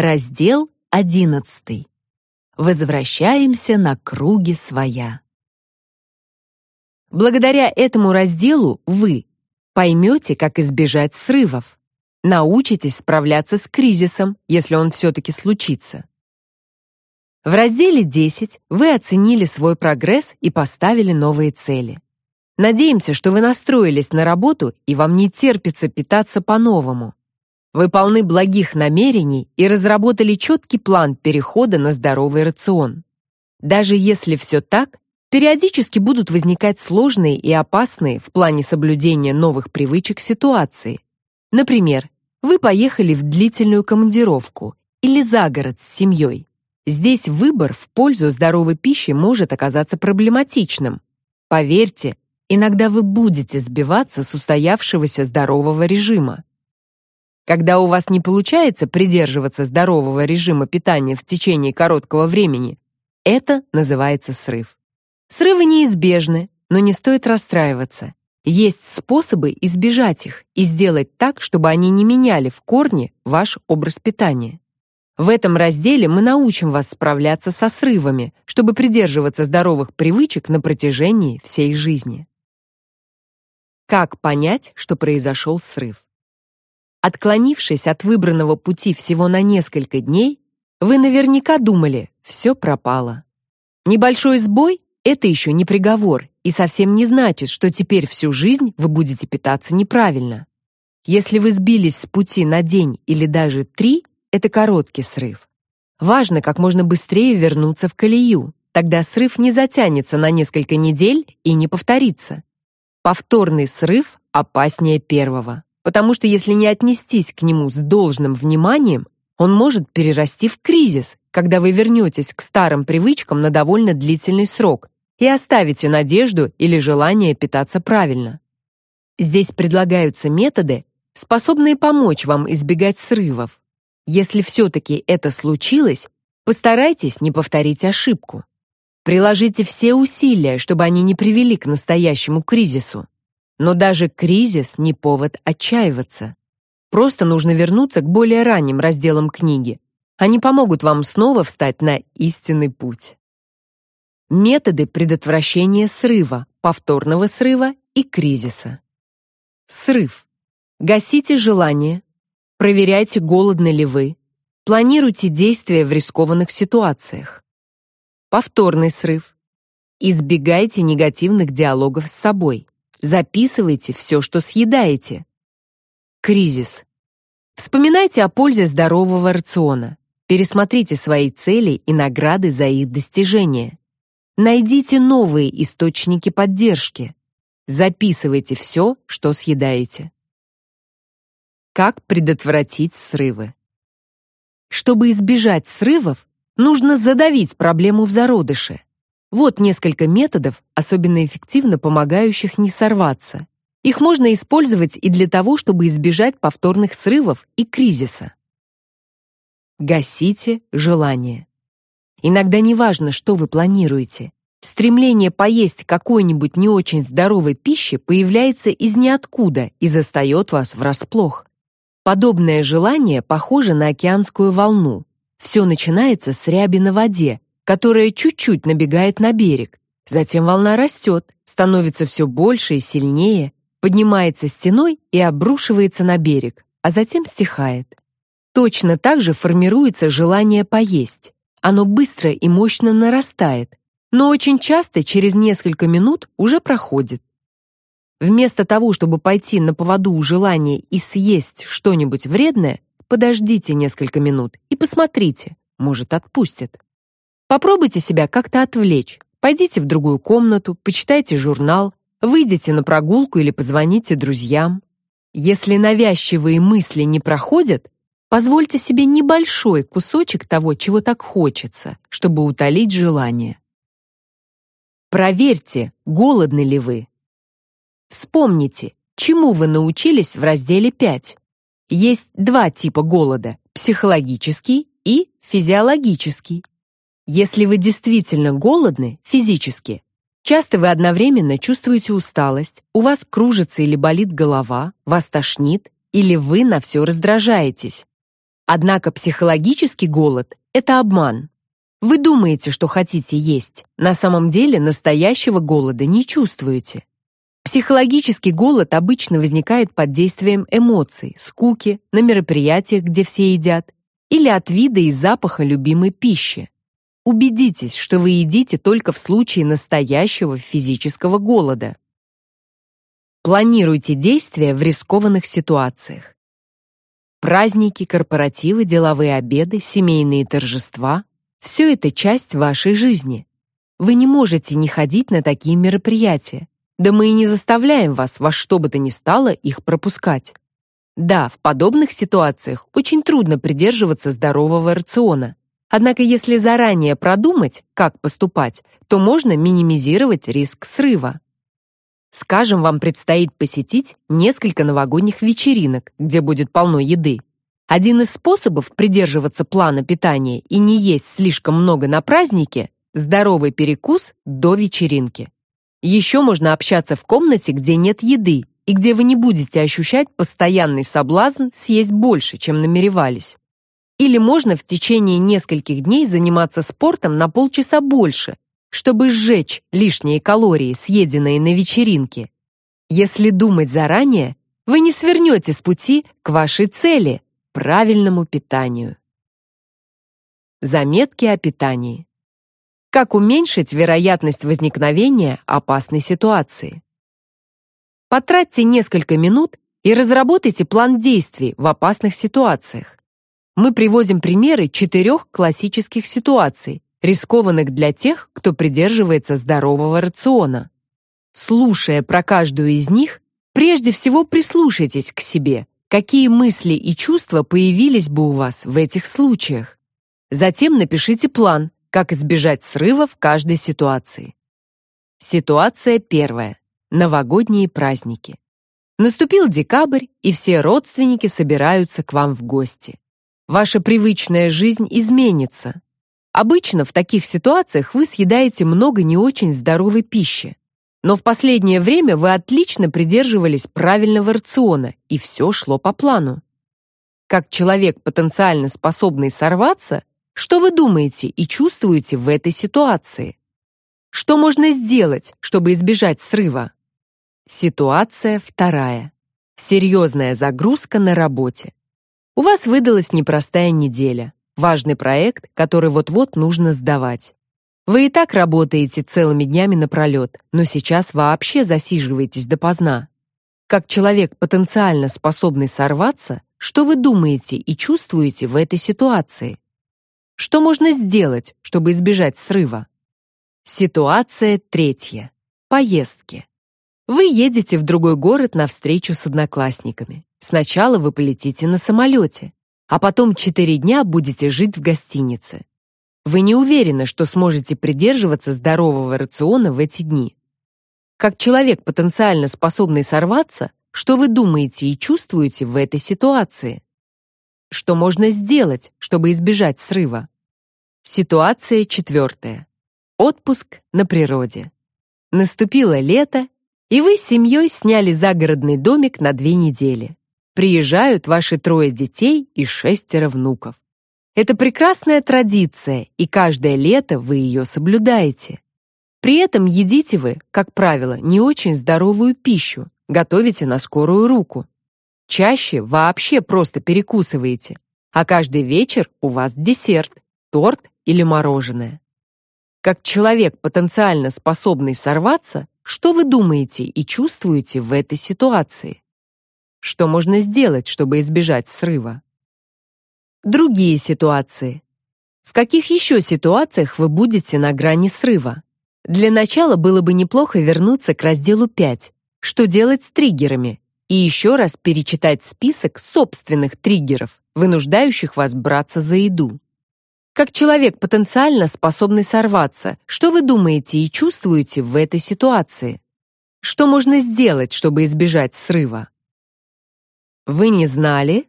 Раздел 11. Возвращаемся на круги своя. Благодаря этому разделу вы поймете, как избежать срывов, научитесь справляться с кризисом, если он все-таки случится. В разделе 10 вы оценили свой прогресс и поставили новые цели. Надеемся, что вы настроились на работу и вам не терпится питаться по-новому. Вы полны благих намерений и разработали четкий план перехода на здоровый рацион. Даже если все так, периодически будут возникать сложные и опасные в плане соблюдения новых привычек ситуации. Например, вы поехали в длительную командировку или за город с семьей. Здесь выбор в пользу здоровой пищи может оказаться проблематичным. Поверьте, иногда вы будете сбиваться с устоявшегося здорового режима. Когда у вас не получается придерживаться здорового режима питания в течение короткого времени, это называется срыв. Срывы неизбежны, но не стоит расстраиваться. Есть способы избежать их и сделать так, чтобы они не меняли в корне ваш образ питания. В этом разделе мы научим вас справляться со срывами, чтобы придерживаться здоровых привычек на протяжении всей жизни. Как понять, что произошел срыв? Отклонившись от выбранного пути всего на несколько дней, вы наверняка думали, все пропало. Небольшой сбой — это еще не приговор и совсем не значит, что теперь всю жизнь вы будете питаться неправильно. Если вы сбились с пути на день или даже три, это короткий срыв. Важно как можно быстрее вернуться в колею, тогда срыв не затянется на несколько недель и не повторится. Повторный срыв опаснее первого, потому что если не отнестись к нему с должным вниманием, он может перерасти в кризис, когда вы вернетесь к старым привычкам на довольно длительный срок и оставите надежду или желание питаться правильно. Здесь предлагаются методы, способные помочь вам избегать срывов. Если все-таки это случилось, постарайтесь не повторить ошибку. Приложите все усилия, чтобы они не привели к настоящему кризису. Но даже кризис не повод отчаиваться. Просто нужно вернуться к более ранним разделам книги. Они помогут вам снова встать на истинный путь. Методы предотвращения срыва, повторного срыва и кризиса. Срыв. Гасите желание. Проверяйте, голодны ли вы. Планируйте действия в рискованных ситуациях. Повторный срыв. Избегайте негативных диалогов с собой. Записывайте все, что съедаете. Кризис. Вспоминайте о пользе здорового рациона. Пересмотрите свои цели и награды за их достижение. Найдите новые источники поддержки. Записывайте все, что съедаете. Как предотвратить срывы? Чтобы избежать срывов, Нужно задавить проблему в зародыше. Вот несколько методов, особенно эффективно помогающих не сорваться. Их можно использовать и для того, чтобы избежать повторных срывов и кризиса. Гасите желание. Иногда не важно, что вы планируете. Стремление поесть какой-нибудь не очень здоровой пищи появляется из ниоткуда и застает вас врасплох. Подобное желание похоже на океанскую волну. Все начинается с ряби на воде, которая чуть-чуть набегает на берег. Затем волна растет, становится все больше и сильнее, поднимается стеной и обрушивается на берег, а затем стихает. Точно так же формируется желание поесть. Оно быстро и мощно нарастает, но очень часто через несколько минут уже проходит. Вместо того, чтобы пойти на поводу у желания и съесть что-нибудь вредное, подождите несколько минут и посмотрите, может, отпустит. Попробуйте себя как-то отвлечь. Пойдите в другую комнату, почитайте журнал, выйдите на прогулку или позвоните друзьям. Если навязчивые мысли не проходят, позвольте себе небольшой кусочек того, чего так хочется, чтобы утолить желание. Проверьте, голодны ли вы. Вспомните, чему вы научились в разделе 5. Есть два типа голода – психологический и физиологический. Если вы действительно голодны физически, часто вы одновременно чувствуете усталость, у вас кружится или болит голова, вас тошнит, или вы на все раздражаетесь, Однако психологический голод – это обман. Вы думаете, что хотите есть, на самом деле настоящего голода не чувствуете. Психологический голод обычно возникает под действием эмоций, скуки, на мероприятиях, где все едят, или от вида и запаха любимой пищи. Убедитесь, что вы едите только в случае настоящего физического голода. Планируйте действия в рискованных ситуациях. Праздники, корпоративы, деловые обеды, семейные торжества – все это часть вашей жизни. Вы не можете не ходить на такие мероприятия. Да мы и не заставляем вас во что бы то ни стало их пропускать. Да, в подобных ситуациях очень трудно придерживаться здорового рациона. Однако если заранее продумать, как поступать, то можно минимизировать риск срыва. Скажем, вам предстоит посетить несколько новогодних вечеринок, где будет полно еды. Один из способов придерживаться плана питания и не есть слишком много на празднике – здоровый перекус до вечеринки. Еще можно общаться в комнате, где нет еды, и где вы не будете ощущать постоянный соблазн съесть больше, чем намеревались. Или можно в течение нескольких дней заниматься спортом на полчаса больше, чтобы сжечь лишние калории, съеденные на вечеринке. Если думать заранее, вы не свернете с пути к вашей цели – правильному питанию. Заметки о питании. Как уменьшить вероятность возникновения опасной ситуации? Потратьте несколько минут и разработайте план действий в опасных ситуациях. Мы приводим примеры четырех классических ситуаций, рискованных для тех, кто придерживается здорового рациона. Слушая про каждую из них, прежде всего прислушайтесь к себе, какие мысли и чувства появились бы у вас в этих случаях. Затем напишите план, как избежать срыва в каждой ситуации. Ситуация первая. Новогодние праздники. Наступил декабрь, и все родственники собираются к вам в гости. Ваша привычная жизнь изменится. Обычно в таких ситуациях вы съедаете много не очень здоровой пищи. Но в последнее время вы отлично придерживались правильного рациона, и все шло по плану. Как человек, потенциально способный сорваться, что вы думаете и чувствуете в этой ситуации? Что можно сделать, чтобы избежать срыва? Ситуация вторая. Серьезная загрузка на работе. У вас выдалась непростая неделя. Важный проект, который вот-вот нужно сдавать. Вы и так работаете целыми днями напролет, но сейчас вообще засиживаетесь допоздна. Как человек, потенциально способный сорваться, что вы думаете и чувствуете в этой ситуации? Что можно сделать, чтобы избежать срыва? Ситуация третья. Поездки. Вы едете в другой город на встречу с одноклассниками. Сначала вы полетите на самолете, а потом четыре дня будете жить в гостинице. Вы не уверены, что сможете придерживаться здорового рациона в эти дни. Как человек, потенциально способный сорваться, что вы думаете и чувствуете в этой ситуации? Что можно сделать, чтобы избежать срыва? Ситуация четвертая. Отпуск на природе. Наступило лето, и вы с семьей сняли загородный домик на две недели. Приезжают ваши трое детей и шестеро внуков. Это прекрасная традиция, и каждое лето вы ее соблюдаете. При этом едите вы, как правило, не очень здоровую пищу, готовите на скорую руку. Чаще вообще просто перекусываете, а каждый вечер у вас десерт, торт или мороженое. Как человек, потенциально способный сорваться, что вы думаете и чувствуете в этой ситуации? Что можно сделать, чтобы избежать срыва? Другие ситуации. В каких еще ситуациях вы будете на грани срыва? Для начала было бы неплохо вернуться к разделу 5 «Что делать с триггерами?» и еще раз перечитать список собственных триггеров, вынуждающих вас браться за еду. Как человек, потенциально способный сорваться, что вы думаете и чувствуете в этой ситуации? Что можно сделать, чтобы избежать срыва? Вы не знали?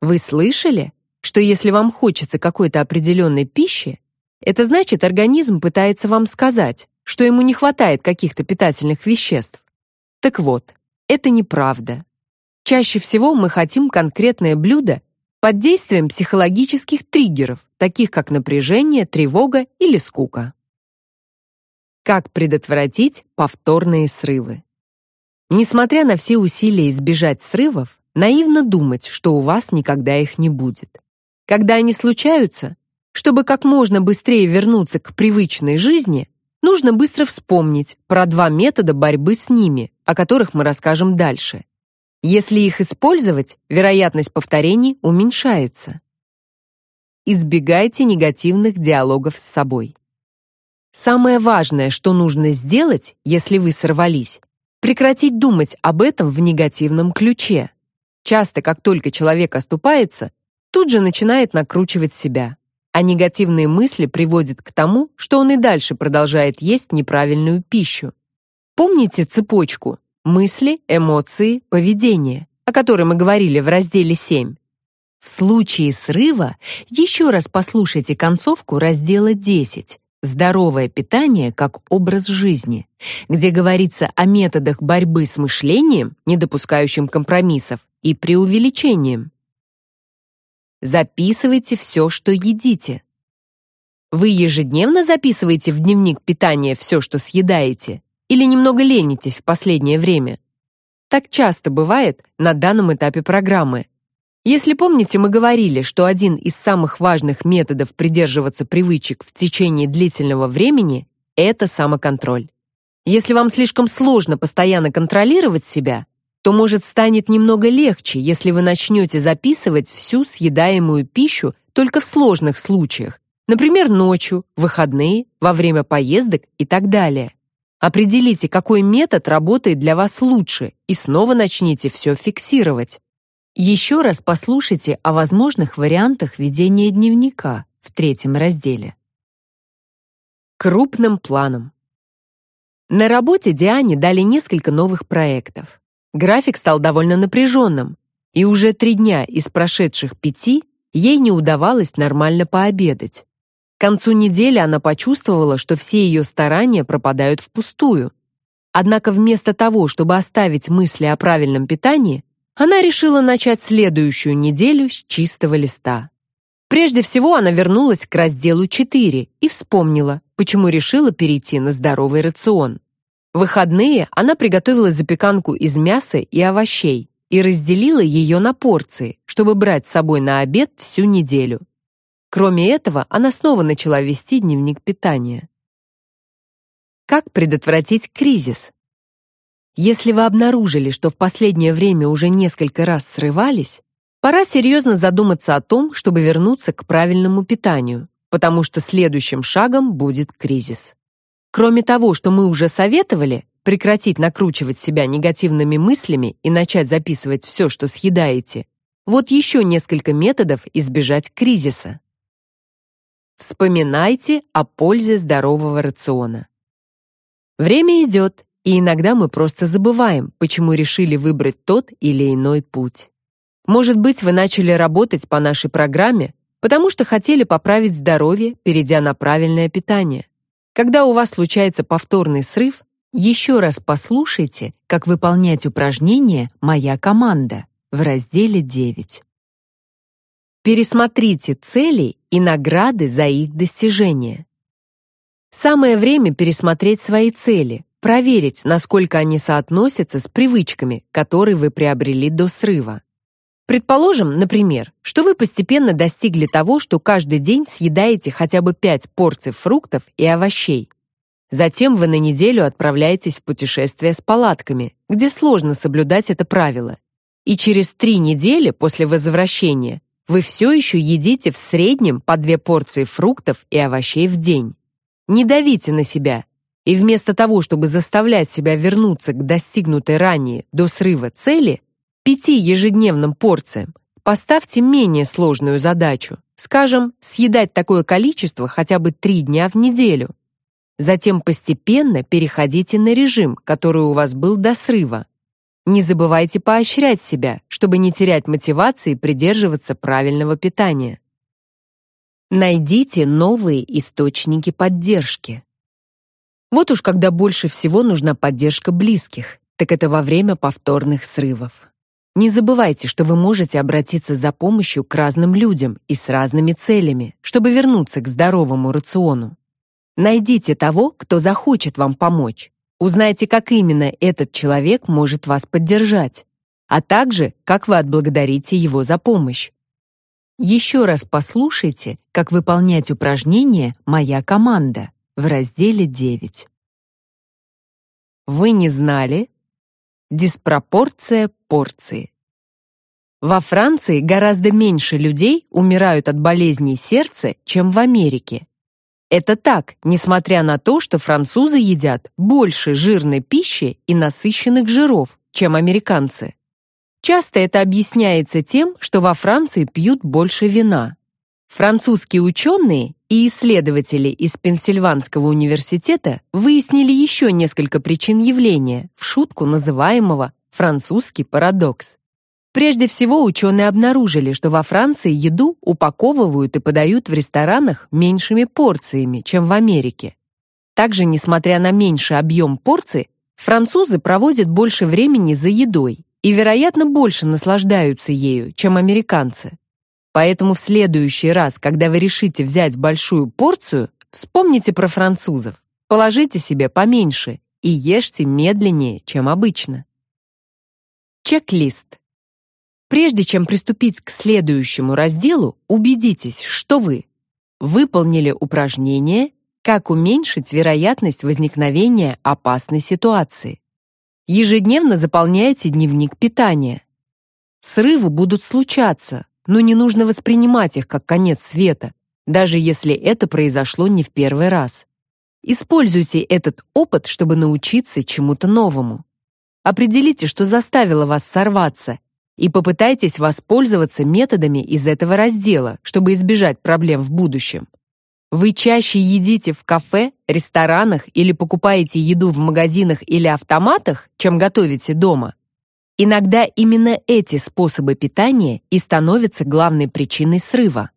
Вы слышали, что если вам хочется какой-то определенной пищи, это значит, организм пытается вам сказать, что ему не хватает каких-то питательных веществ? Так вот, это неправда. Чаще всего мы хотим конкретное блюдо под действием психологических триггеров, таких как напряжение, тревога или скука. Как предотвратить повторные срывы? Несмотря на все усилия избежать срывов, наивно думать, что у вас никогда их не будет. Когда они случаются, чтобы как можно быстрее вернуться к привычной жизни, нужно быстро вспомнить про два метода борьбы с ними, о которых мы расскажем дальше. Если их использовать, вероятность повторений уменьшается. Избегайте негативных диалогов с собой. Самое важное, что нужно сделать, если вы сорвались, прекратить думать об этом в негативном ключе. Часто, как только человек оступается, тут же начинает накручивать себя а негативные мысли приводят к тому, что он и дальше продолжает есть неправильную пищу. Помните цепочку мысли, эмоции, поведение, о которой мы говорили в разделе 7? В случае срыва еще раз послушайте концовку раздела 10 «Здоровое питание как образ жизни», где говорится о методах борьбы с мышлением, не допускающим компромиссов, и преувеличением. Записывайте все, что едите. Вы ежедневно записываете в дневник питания все, что съедаете? Или немного ленитесь в последнее время? Так часто бывает на данном этапе программы. Если помните, мы говорили, что один из самых важных методов придерживаться привычек в течение длительного времени – это самоконтроль. Если вам слишком сложно постоянно контролировать себя, то, может, станет немного легче, если вы начнете записывать всю съедаемую пищу только в сложных случаях, например, ночью, выходные, во время поездок и так далее. Определите, какой метод работает для вас лучше, и снова начните все фиксировать. Еще раз послушайте о возможных вариантах ведения дневника в третьем разделе. Крупным планом. На работе Диане дали несколько новых проектов. График стал довольно напряженным, и уже три дня из прошедших пяти ей не удавалось нормально пообедать. К концу недели она почувствовала, что все ее старания пропадают впустую. Однако вместо того, чтобы оставить мысли о правильном питании, она решила начать следующую неделю с чистого листа. Прежде всего она вернулась к разделу 4 и вспомнила, почему решила перейти на здоровый рацион. В выходные она приготовила запеканку из мяса и овощей и разделила ее на порции, чтобы брать с собой на обед всю неделю. Кроме этого, она снова начала вести дневник питания. Как предотвратить кризис? Если вы обнаружили, что в последнее время уже несколько раз срывались, пора серьезно задуматься о том, чтобы вернуться к правильному питанию, потому что следующим шагом будет кризис. Кроме того, что мы уже советовали, прекратить накручивать себя негативными мыслями и начать записывать все, что съедаете, вот еще несколько методов избежать кризиса. Вспоминайте о пользе здорового рациона. Время идет, и иногда мы просто забываем, почему решили выбрать тот или иной путь. Может быть, вы начали работать по нашей программе, потому что хотели поправить здоровье, перейдя на правильное питание. Когда у вас случается повторный срыв, еще раз послушайте, как выполнять упражнение «Моя команда» в разделе 9. Пересмотрите цели и награды за их достижение. Самое время пересмотреть свои цели, проверить, насколько они соотносятся с привычками, которые вы приобрели до срыва. Предположим, например, что вы постепенно достигли того, что каждый день съедаете хотя бы 5 порций фруктов и овощей. Затем вы на неделю отправляетесь в путешествие с палатками, где сложно соблюдать это правило. И через три недели после возвращения вы все еще едите в среднем по две порции фруктов и овощей в день. Не давите на себя, и вместо того, чтобы заставлять себя вернуться к достигнутой ранее до срыва цели, пяти ежедневным порциям поставьте менее сложную задачу, скажем, съедать такое количество хотя бы три дня в неделю. Затем постепенно переходите на режим, который у вас был до срыва. Не забывайте поощрять себя, чтобы не терять мотивации придерживаться правильного питания. Найдите новые источники поддержки. Вот уж когда больше всего нужна поддержка близких, так это во время повторных срывов. Не забывайте, что вы можете обратиться за помощью к разным людям и с разными целями, чтобы вернуться к здоровому рациону. Найдите того, кто захочет вам помочь. Узнайте, как именно этот человек может вас поддержать, а также, как вы отблагодарите его за помощь. Еще раз послушайте, как выполнять упражнение «Моя команда» в разделе 9. Вы не знали? Диспропорция порции. Во Франции гораздо меньше людей умирают от болезней сердца, чем в Америке. Это так, несмотря на то, что французы едят больше жирной пищи и насыщенных жиров, чем американцы. Часто это объясняется тем, что во Франции пьют больше вина. Французские ученые и исследователи из Пенсильванского университета выяснили еще несколько причин явления, в шутку называемого «французский парадокс». Прежде всего, ученые обнаружили, что во Франции еду упаковывают и подают в ресторанах меньшими порциями, чем в Америке. Также, несмотря на меньший объем порций, французы проводят больше времени за едой и, вероятно, больше наслаждаются ею, чем американцы. Поэтому в следующий раз, когда вы решите взять большую порцию, вспомните про французов. Положите себе поменьше и ешьте медленнее, чем обычно. Чек-лист. Прежде чем приступить к следующему разделу, убедитесь, что вы выполнили упражнение «Как уменьшить вероятность возникновения опасной ситуации». Ежедневно заполняйте дневник питания. Срывы будут случаться, но не нужно воспринимать их как конец света, даже если это произошло не в первый раз. Используйте этот опыт, чтобы научиться чему-то новому. Определите, что заставило вас сорваться, и попытайтесь воспользоваться методами из этого раздела, чтобы избежать проблем в будущем. Вы чаще едите в кафе, ресторанах или покупаете еду в магазинах или автоматах, чем готовите дома? Иногда именно эти способы питания и становятся главной причиной срыва.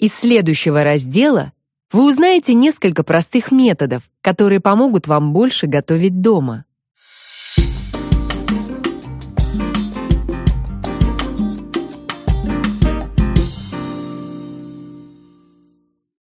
Из следующего раздела вы узнаете несколько простых методов, которые помогут вам больше готовить дома.